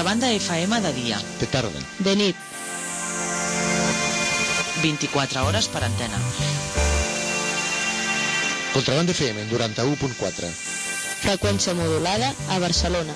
Contrabanda FM de dia. De tarda. De nit. 24 hores per antena. Contrabanda FM 91.4. Freqüència modulada a Barcelona.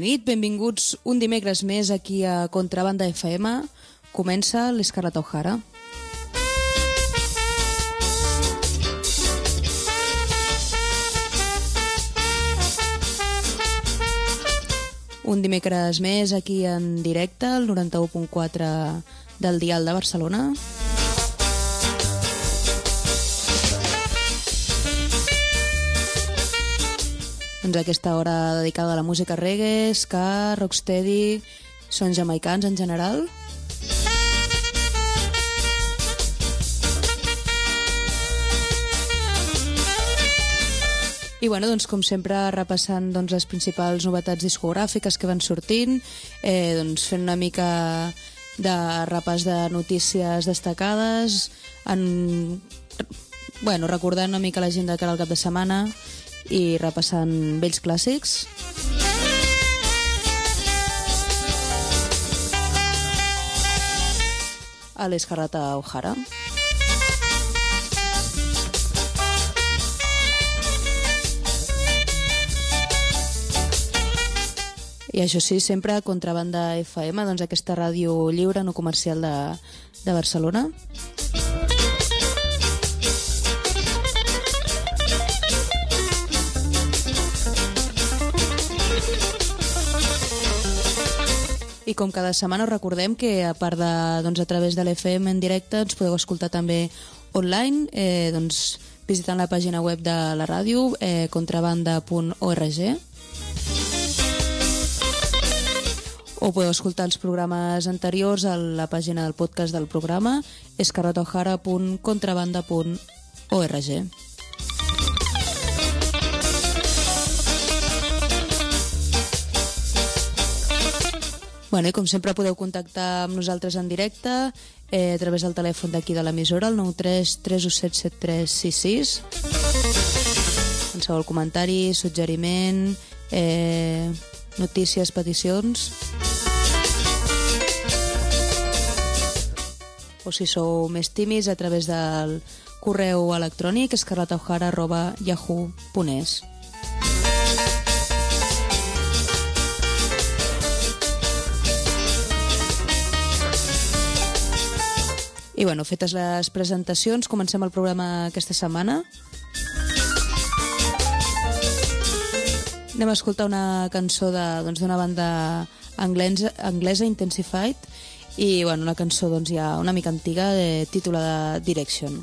Nit, benvinguts un dimecres més aquí a Contrabanda FM. Comença l'Escarlata O'Hara. Un dimecres més aquí en directe, al 91.4 del Dial de Barcelona. Doncs aquesta hora dedicada a la música reggae, ska, rocksteady, sons jamaicans en general. I bueno, doncs, com sempre, repassant doncs, les principals novetats discogràfiques que van sortint, eh, doncs, fent una mica de repàs de notícies destacades, en, bueno, recordant una mica la gent de cara al cap de setmana i repassant vells clàssics. A l'Escarrata O'Hara. I això sí, sempre a Contrabanda FM, doncs aquesta ràdio lliure no comercial de, de Barcelona. I com cada setmana us recordem que a part de, doncs, a través de l'FM en directe ens podeu escoltar també online eh, doncs, visitant la pàgina web de la ràdio eh, contrabanda.org o podeu escoltar els programes anteriors a la pàgina del podcast del programa escarrotojara.contrabanda.org Bueno, i com sempre podeu contactar amb nosaltres en directe eh, a través del telèfon d'aquí de l'emissora, el 93 317 7366. Qualsevol comentari, suggeriment, eh, notícies, peticions... o si sou més tímids a través del correu electrònic escarlataojara.yahoo.es I bueno, fetes les presentacions, comencem el programa aquesta setmana. Anem a escoltar una cançó d'una doncs, banda anglesa, anglesa Intensified i bueno, una cançó doncs, ja una mica antiga de titulada Direction.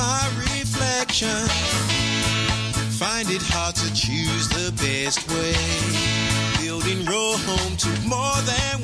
My reflection. Find it hard to choose the best way. Building Rome to more than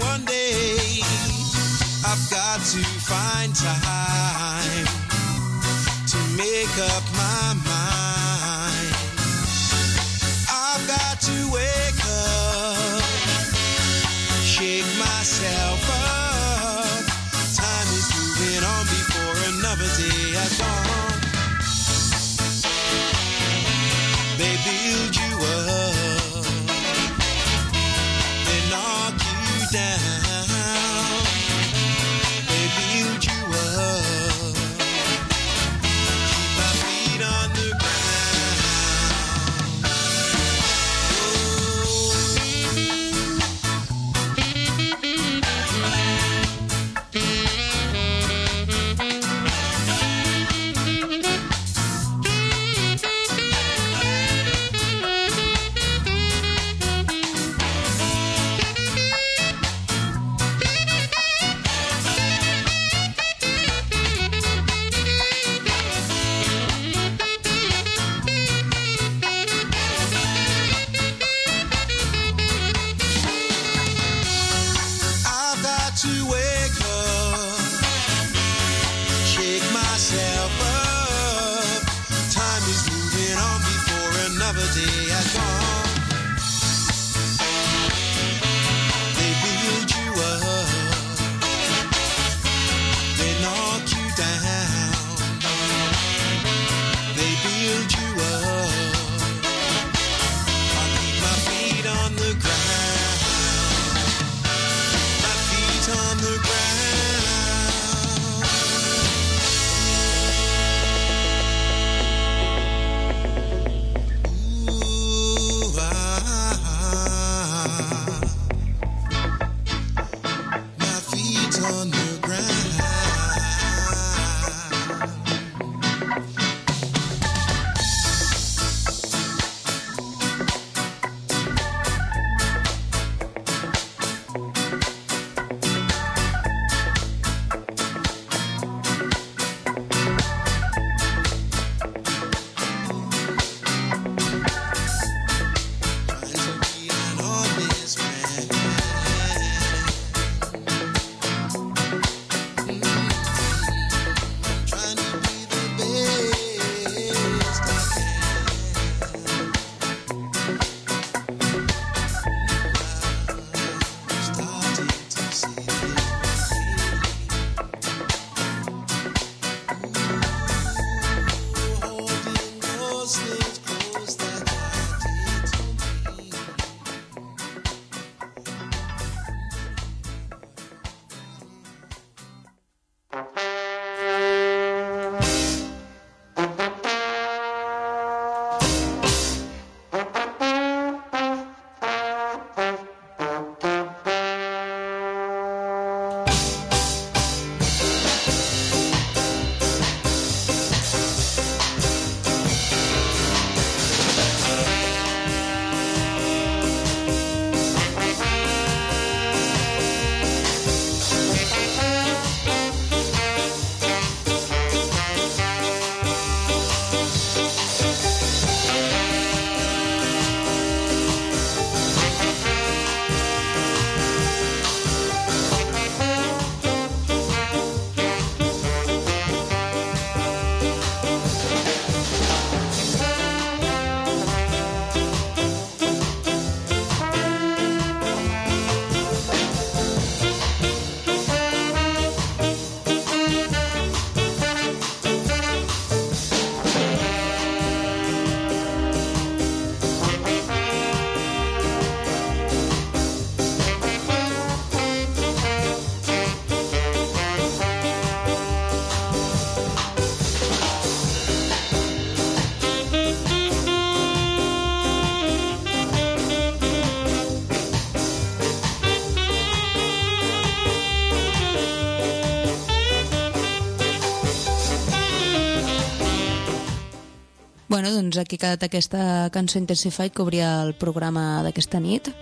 Bueno, doncs aquí ha quedat aquesta cançó Intensified que obria el programa d'aquesta nit.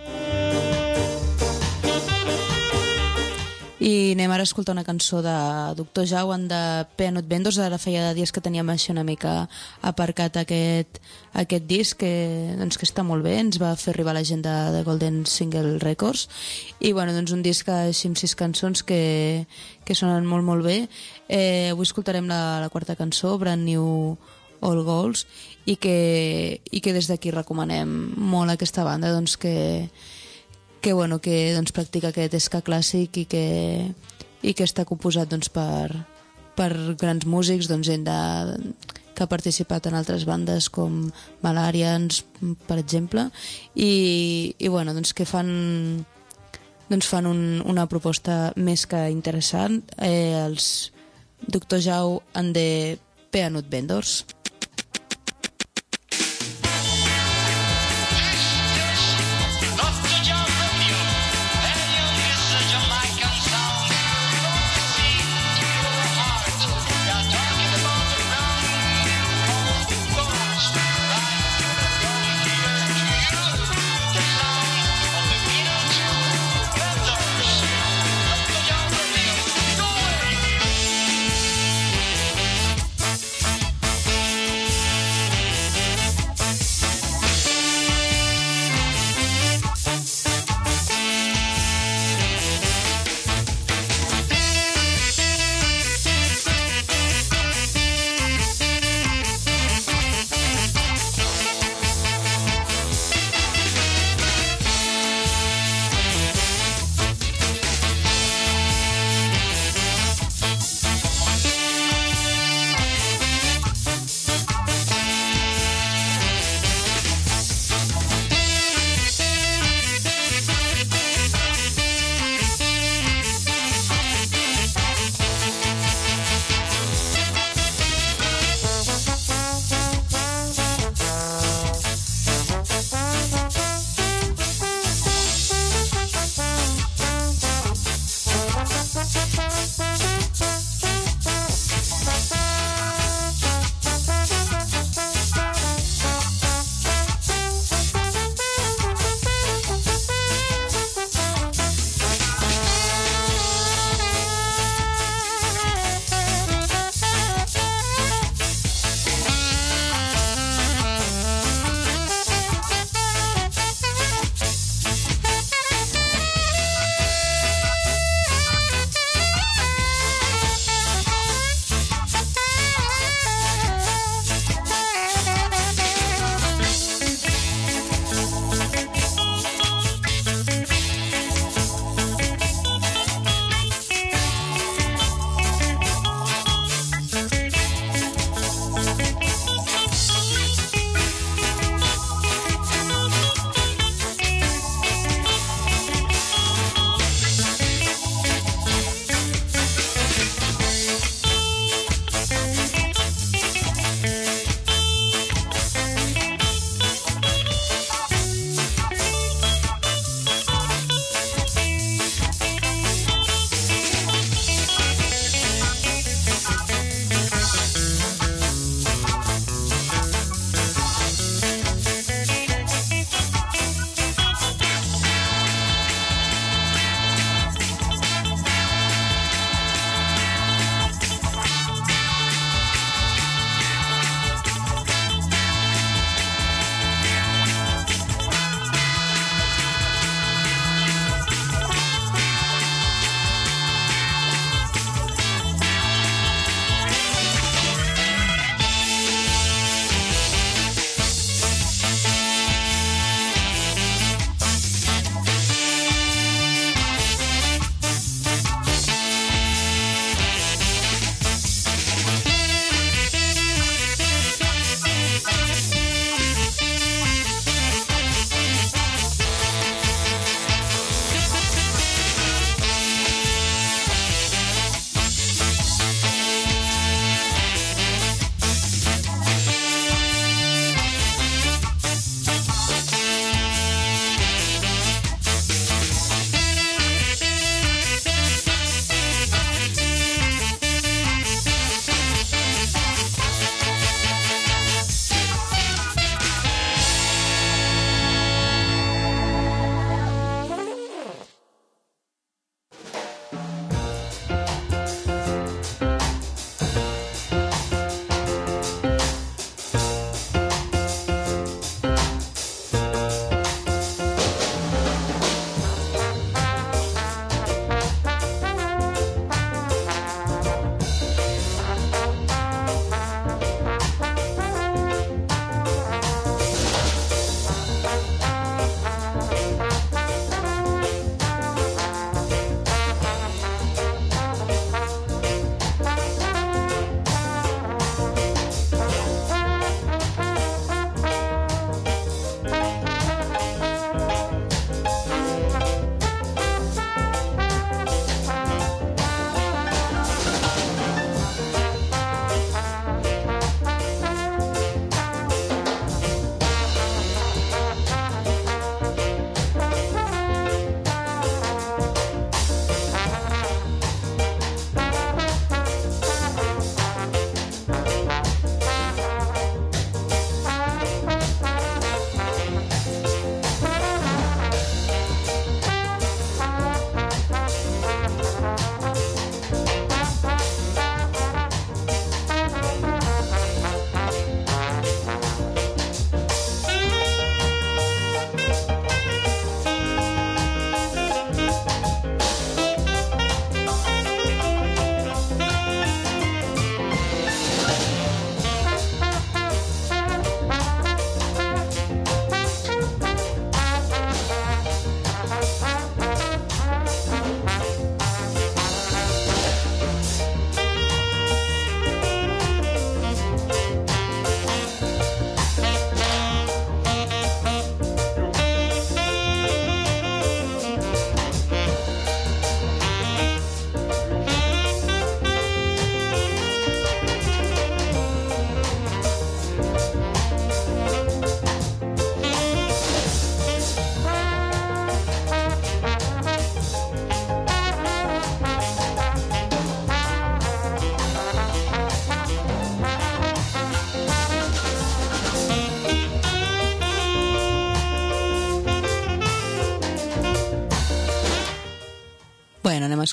I anem ara a escoltar una cançó de Doctor Jauan de Peanut Vendors. Ara feia dies que teníem així una mica aparcat aquest, aquest disc que, doncs, que està molt bé. Ens va fer arribar la gent de, de Golden Single Records. I bueno, doncs un disc així amb sis cançons que, que sonen molt molt bé. Eh, avui escoltarem la, la quarta cançó, Brand New All Goals, i que, i que des d'aquí recomanem molt aquesta banda doncs, que, que, bueno, que doncs, practica aquest esca clàssic i que, i que està composat doncs, per, per grans músics doncs, gent de, que ha participat en altres bandes com Malarians, per exemple, i, i bueno, doncs, que fan doncs fan un, una proposta més que interessant eh, els Dr. Jau and the Peanut Vendors.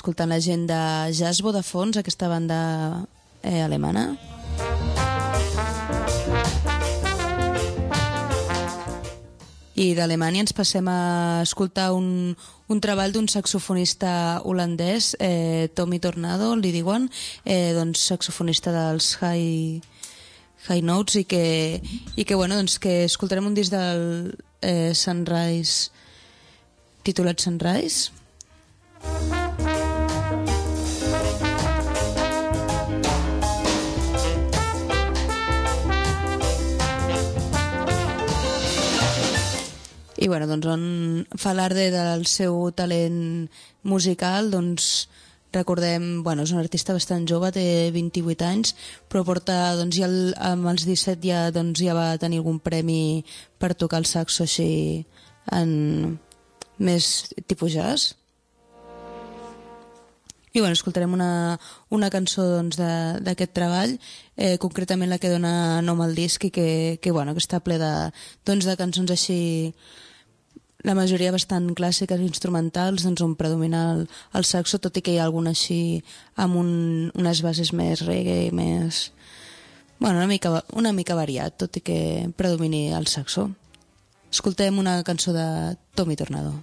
Escoltant la gent de Jasbo de fons, aquesta banda eh, alemana. I d'Alemanya ens passem a escoltar un, un treball d'un saxofonista holandès, eh, Tommy Tornado, li diuen, eh, doncs saxofonista dels High, high Notes i que, i que, bueno, doncs que escoltarem un disc del eh, Sunrise titulat Sunrise. I bueno, doncs on fa alarde del seu talent musical, doncs recordem, bueno, és un artista bastant jove, té 28 anys, però porta, doncs ja el, amb els 17 ja, doncs, ja va tenir algun premi per tocar el saxo així en més tipus jazz. I bueno, escoltarem una, una cançó doncs, d'aquest doncs, treball, eh, concretament la que dona nom al disc i que, que, bueno, que està ple de, doncs, de cançons així la majoria bastant clàssiques instrumentals doncs on predomina el, el saxo tot i que hi ha algun així amb un, unes bases més reggae més bueno, una mica, una mica variat tot i que predomini el saxo. Escoltem una cançó de Tommy Tornado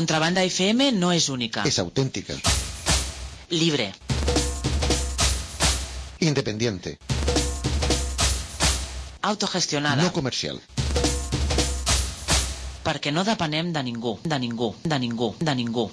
Contrabanda FM no és única. És autèntica. Libre. Independiente. Autogestionada. No comercial. Perquè no depenem de ningú, de ningú, de ningú, de ningú.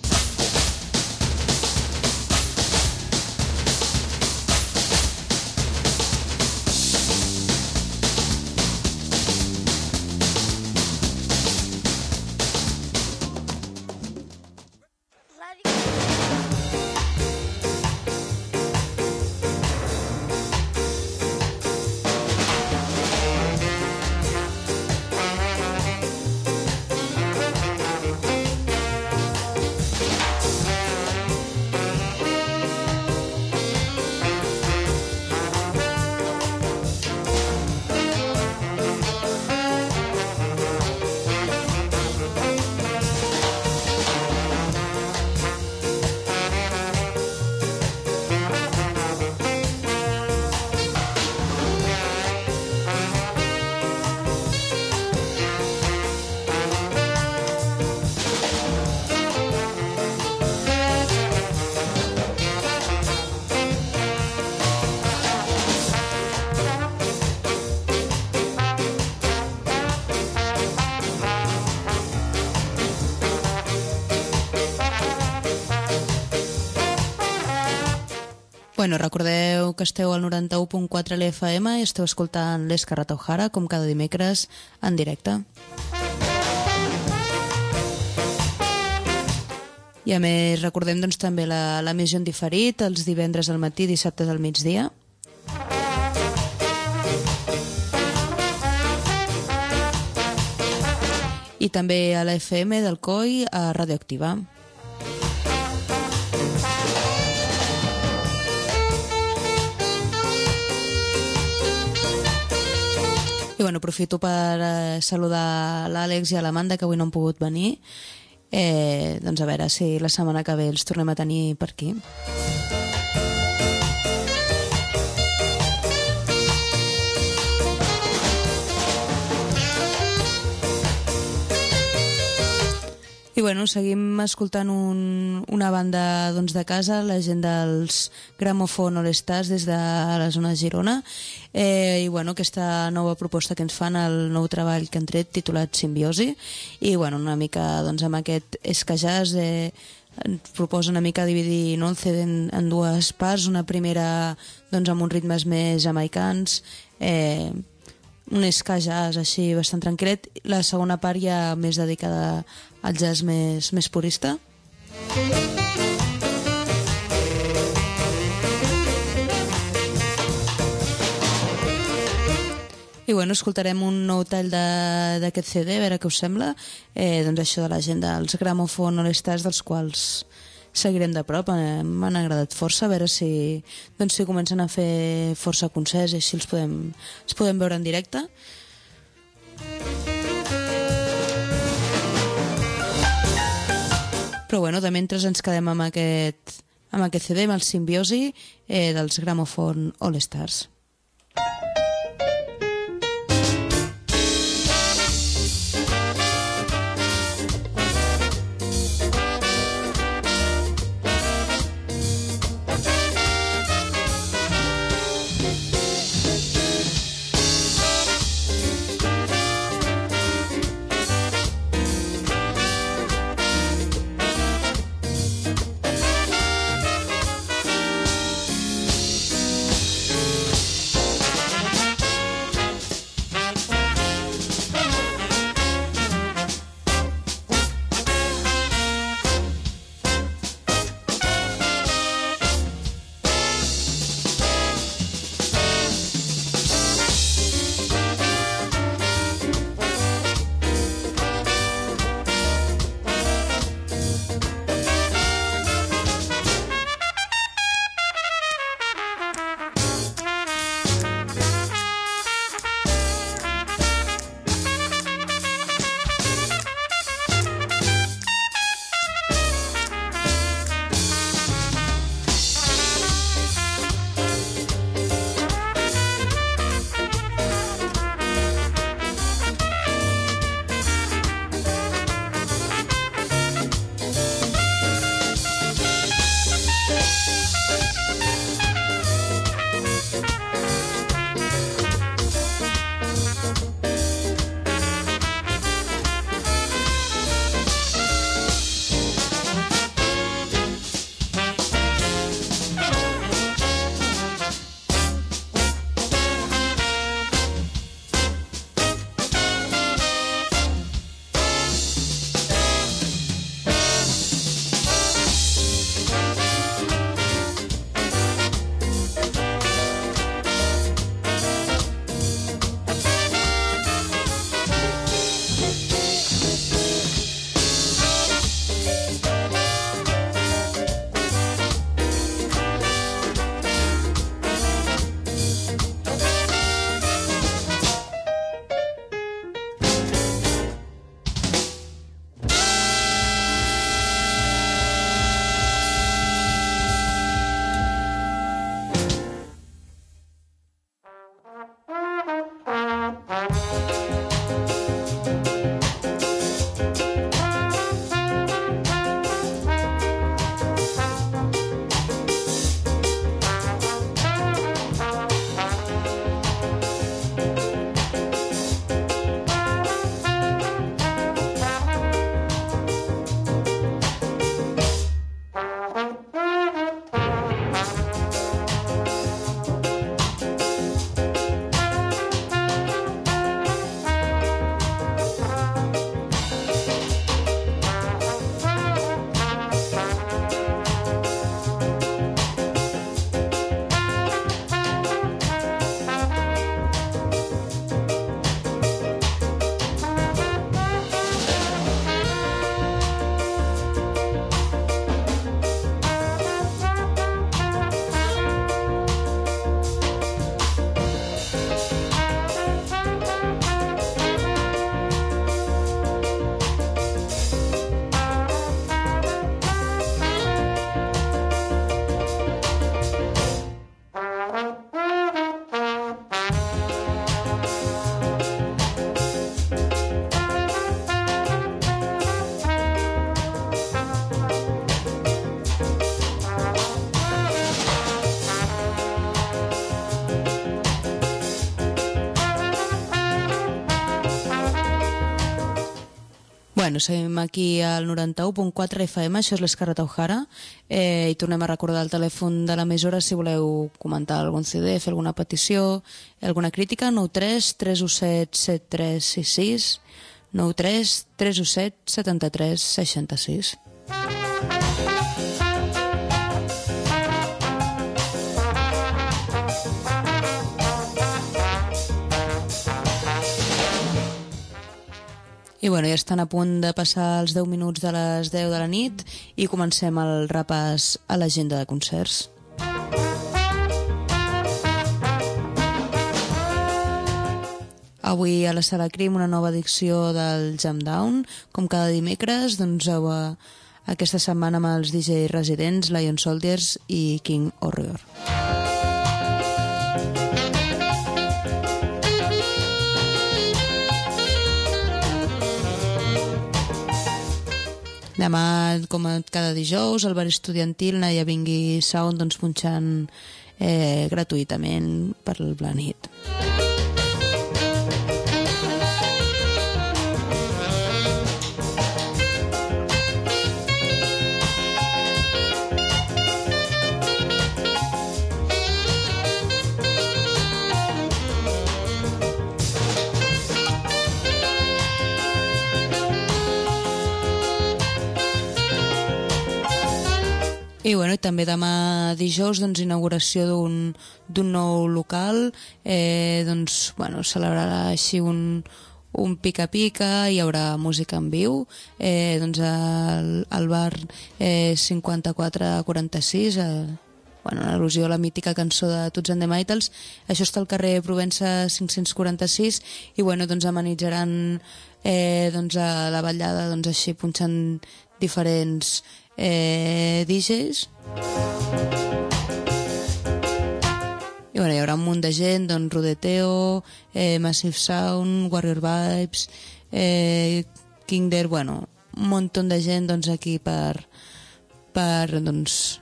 Bueno, recordeu que esteu al 91.4 a l'FM i esteu escoltant l'Escarrat O'Hara, com cada dimecres, en directe. I a més, recordem doncs, també la, la missió en diferit, els divendres al matí, dissabtes al migdia. I també a la FM del COI a Radioactiva. Bueno, aprofito per eh, saludar l'Àlex i l'Amanda, que avui no han pogut venir. Eh, doncs a veure si la setmana que ve els tornem a tenir per aquí. I bueno, seguim escoltant un, una banda doncs, de casa, la gent dels Gramophone All Stars des de la zona de Girona. Eh, I bueno, aquesta nova proposta que ens fan, el nou treball que han tret titulat Simbiosi. I bueno, una mica doncs, amb aquest escajàs eh, ens proposa una mica dividir no, el CD en, en dues parts. Una primera doncs, amb uns ritmes més jamaicans, eh, un ska jazz així bastant tranquil·let. La segona part ja més dedicada al jazz més, més purista. I bueno, escoltarem un nou tall d'aquest CD, a veure què us sembla. Eh, doncs això de la gent dels Gramophone All Stars, dels quals seguirem de prop. Eh, M'han agradat força, a veure si, doncs, si comencen a fer força concerts i així els podem, els podem veure en directe. Però bueno, de mentre ens quedem amb aquest, amb aquest CD, amb el simbiosi eh, dels Gramophone All Stars. Thank Bueno, seguim aquí al 91.4 FM, això és l'Escarreta O'Hara, eh, i tornem a recordar el telèfon de l'emissora si voleu comentar algun CD, fer alguna petició, alguna crítica, 93 317 7366, 93 317 73 66. I bueno, ja estan a punt de passar els 10 minuts de les 10 de la nit i comencem el repàs a l'agenda de concerts. Avui a la Sala Crim una nova edició del Jam Down, com cada dimecres, doncs eh, aquesta setmana amb els DJ residents Lion Soldiers i King Horror. Demà, com cada dijous, al bar estudiantil Naia Vingui Sound doncs, punxant eh, gratuïtament per la nit. I bueno, i també demà dijous doncs, inauguració d'un nou local, eh, doncs, bueno, celebrarà així un, un pica-pica, hi haurà música en viu, eh, doncs al, al bar eh, 5446, eh, bueno, en al·lusió a la mítica cançó de Tots and the Mitals. Això està al carrer Provença 546 i bueno, doncs amenitzaran eh, doncs a la ballada doncs així punxant diferents eh, DJs. I bueno, hi haurà un munt de gent, doncs Rodeteo, eh, Massive Sound, Warrior Vibes, eh, Kinder, bueno, un munt de gent doncs, aquí per, per doncs,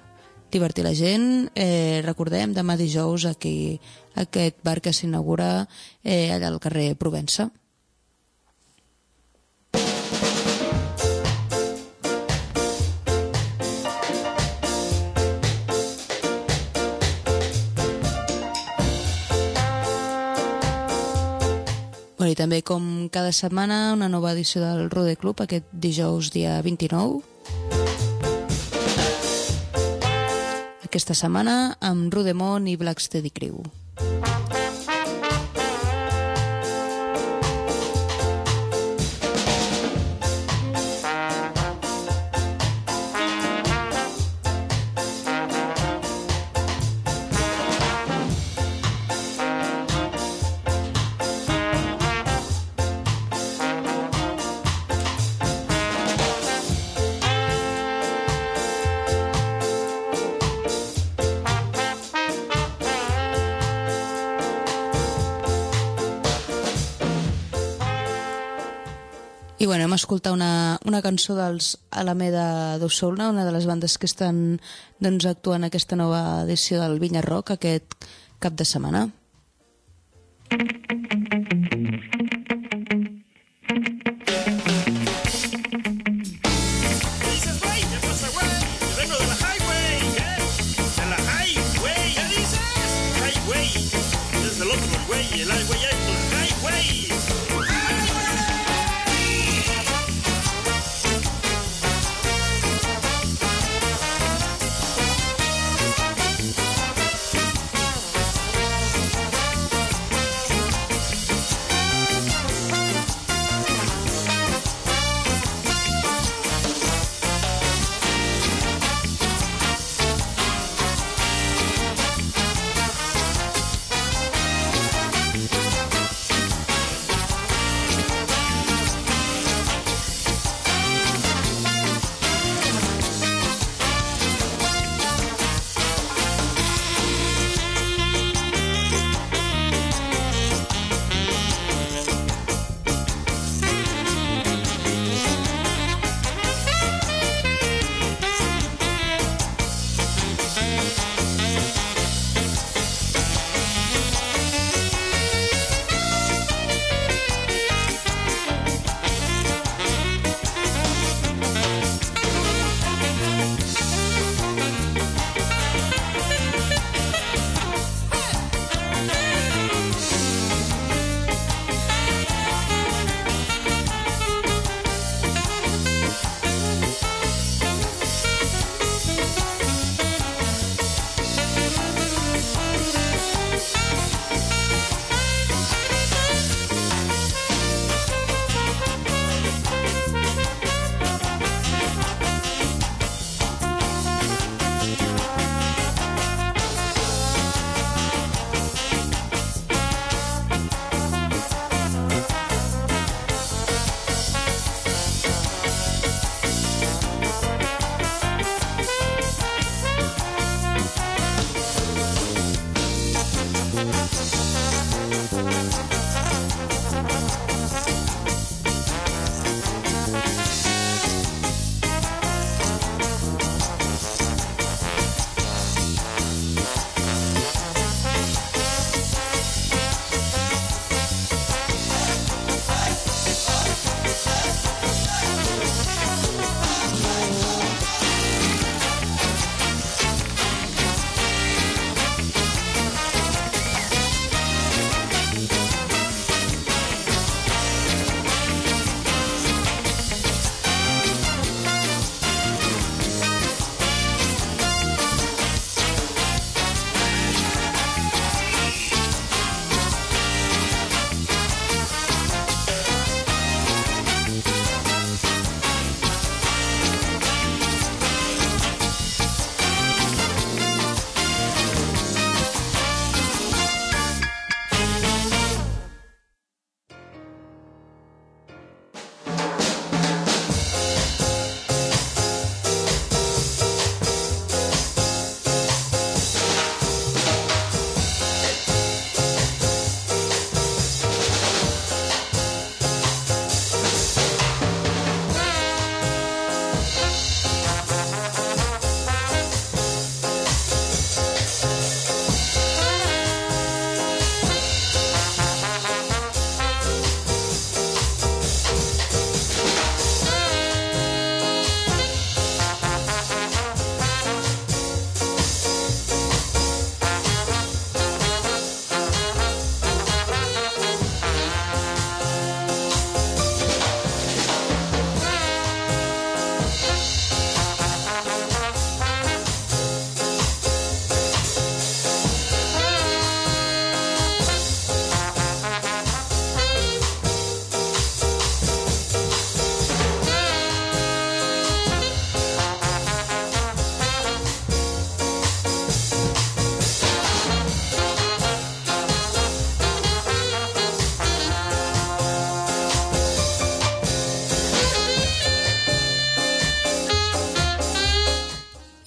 divertir la gent. Eh, recordem, demà dijous aquí aquest bar que s'inaugura eh, allà al carrer Provença. Bueno, i també com cada setmana una nova edició del Rode Club aquest dijous dia 29 aquesta setmana amb Rudemont i Black Steady Crew. Escoltat una, una cançó dels Alameda d'Ossolna, una de les bandes que estan doncs, actuant aquesta nova edició del Vinya Rock aquest cap de setmana. güey? ¿Qué pasa, güey?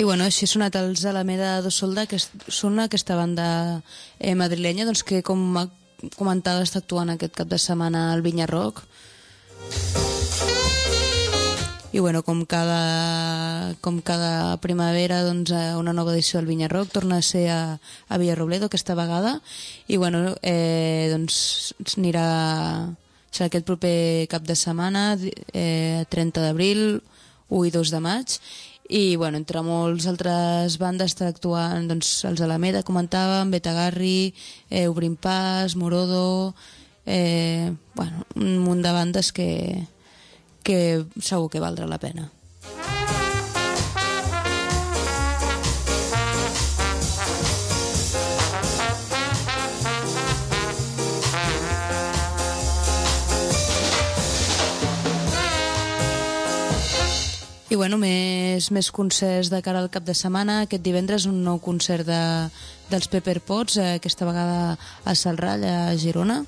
Bueno, així ha sonat els Alameda do Solda, que són aquesta banda eh, madrilenya, doncs que com comentava està actuant aquest cap de setmana al Vinya Rock. I bueno, com cada, com cada primavera, doncs, eh, una nova edició del Vinya Rock torna a ser a, a Villarrobledo aquesta vegada i bueno, eh, doncs anirà serà aquest proper cap de setmana eh, 30 d'abril 1 i 2 de maig i bueno, entre molts altres bandes està actuant doncs, els Alameda comentàvem, Betagarri eh, Obrim Pas, Morodo eh, bueno, un munt de bandes que, que segur que valdrà la pena I bueno, més, més concerts de cara al cap de setmana. Aquest divendres un nou concert de, dels Pepper Pots, eh, aquesta vegada a Salrall, a Girona.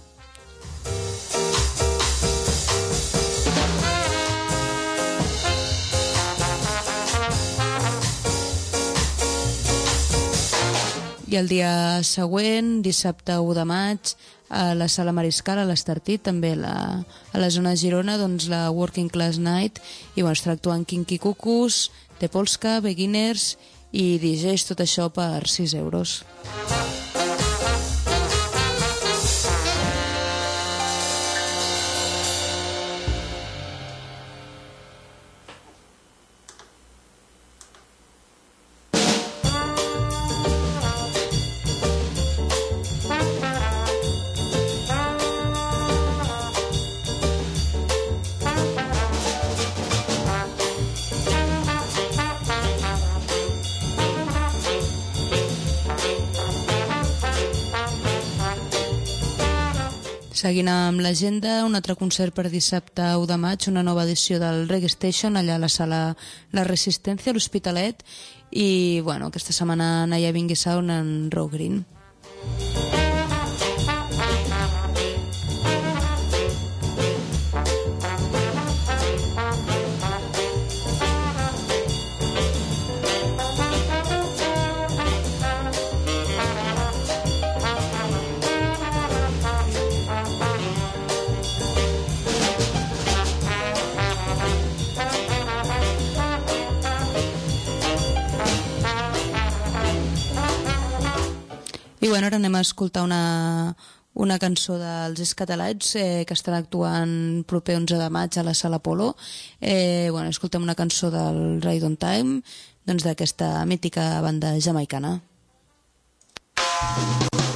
I el dia següent, dissabte 1 de maig, a la Sala Mariscal, a l'Estartit, també la, a la zona de Girona, doncs la Working Class Night, i bueno, estarà actuant Kinky Cucus, The Polska, Beginners i DJs, tot això per 6 euros. Seguint amb l'agenda, un altre concert per dissabte 1 de maig, una nova edició del Reggae Station, allà a la sala La Resistència, a l'Hospitalet, i bueno, aquesta setmana Naya Vingui Sound en Row Green. I bueno, ara anem a escoltar una, una cançó dels Escatalats eh, que estan actuant proper 11 de maig a la Sala Polo. Eh, bueno, escoltem una cançó del Ride on Time, doncs d'aquesta mítica banda jamaicana. Thank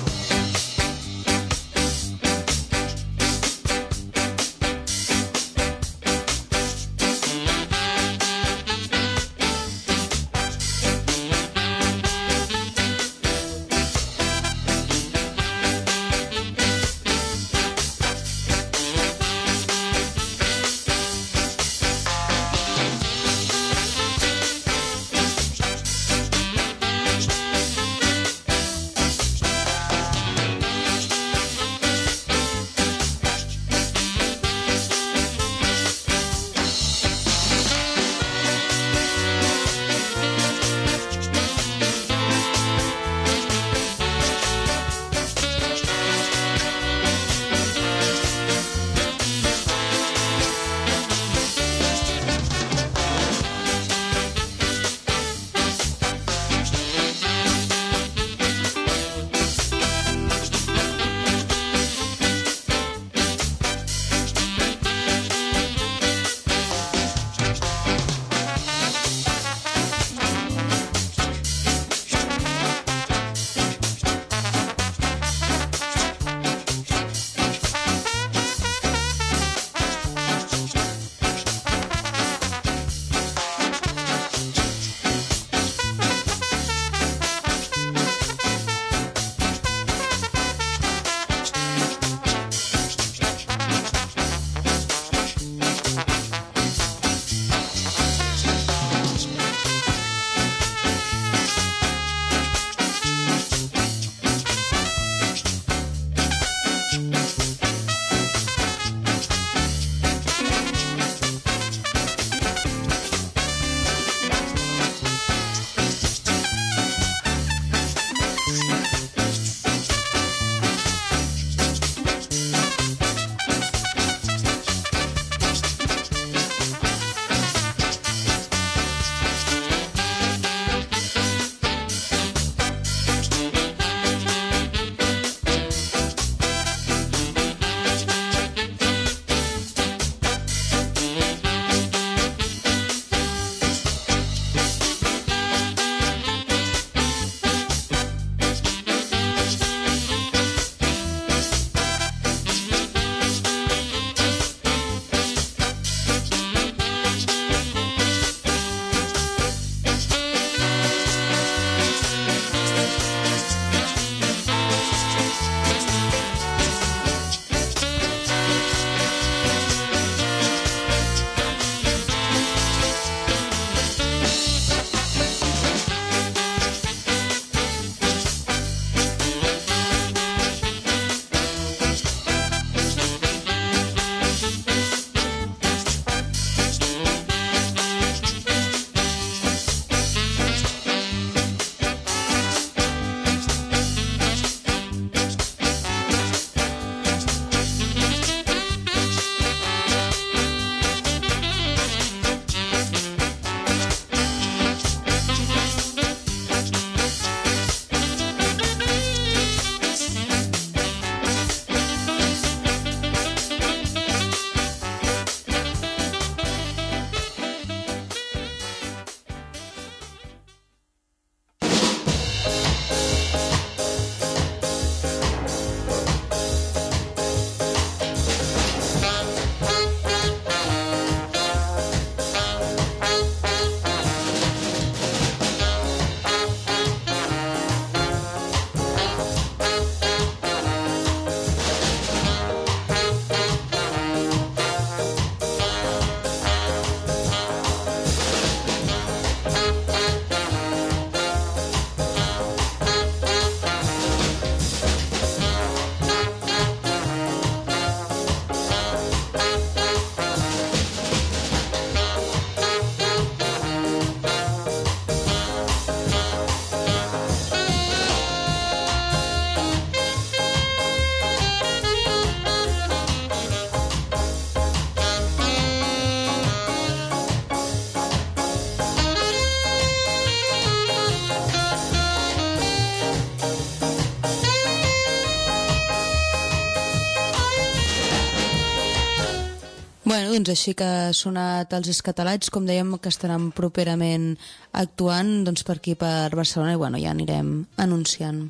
doncs així que ha sonat els escatalats, com dèiem que estaran properament actuant doncs per aquí per Barcelona i bueno, ja anirem anunciant.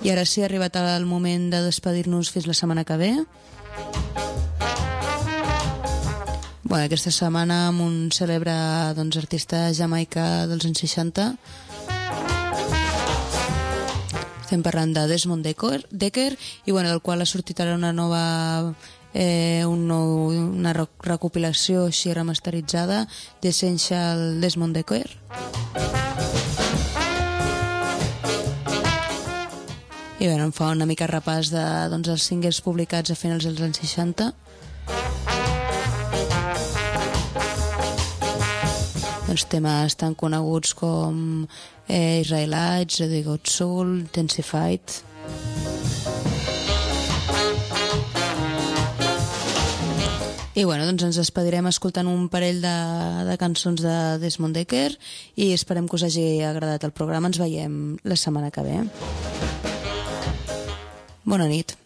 I ara sí, ha arribat el moment de despedir-nos fins la setmana que ve. Bueno, aquesta setmana amb un cèlebre doncs, artista jamaica dels anys 60 estem parlant de Desmond Decker, Decker i bueno, del qual ha sortit ara una nova eh, un nou, una rec- recopilació així remasteritzada d'Essential Desmond Decker. I bueno, em fa una mica repàs de doncs, els singles publicats a finals dels anys 60 doncs, temes tan coneguts com eh, Israelites, The God Soul, Intensified... I bueno, doncs ens despedirem escoltant un parell de, de cançons de Desmond Decker i esperem que us hagi agradat el programa. Ens veiem la setmana que ve. Bona nit.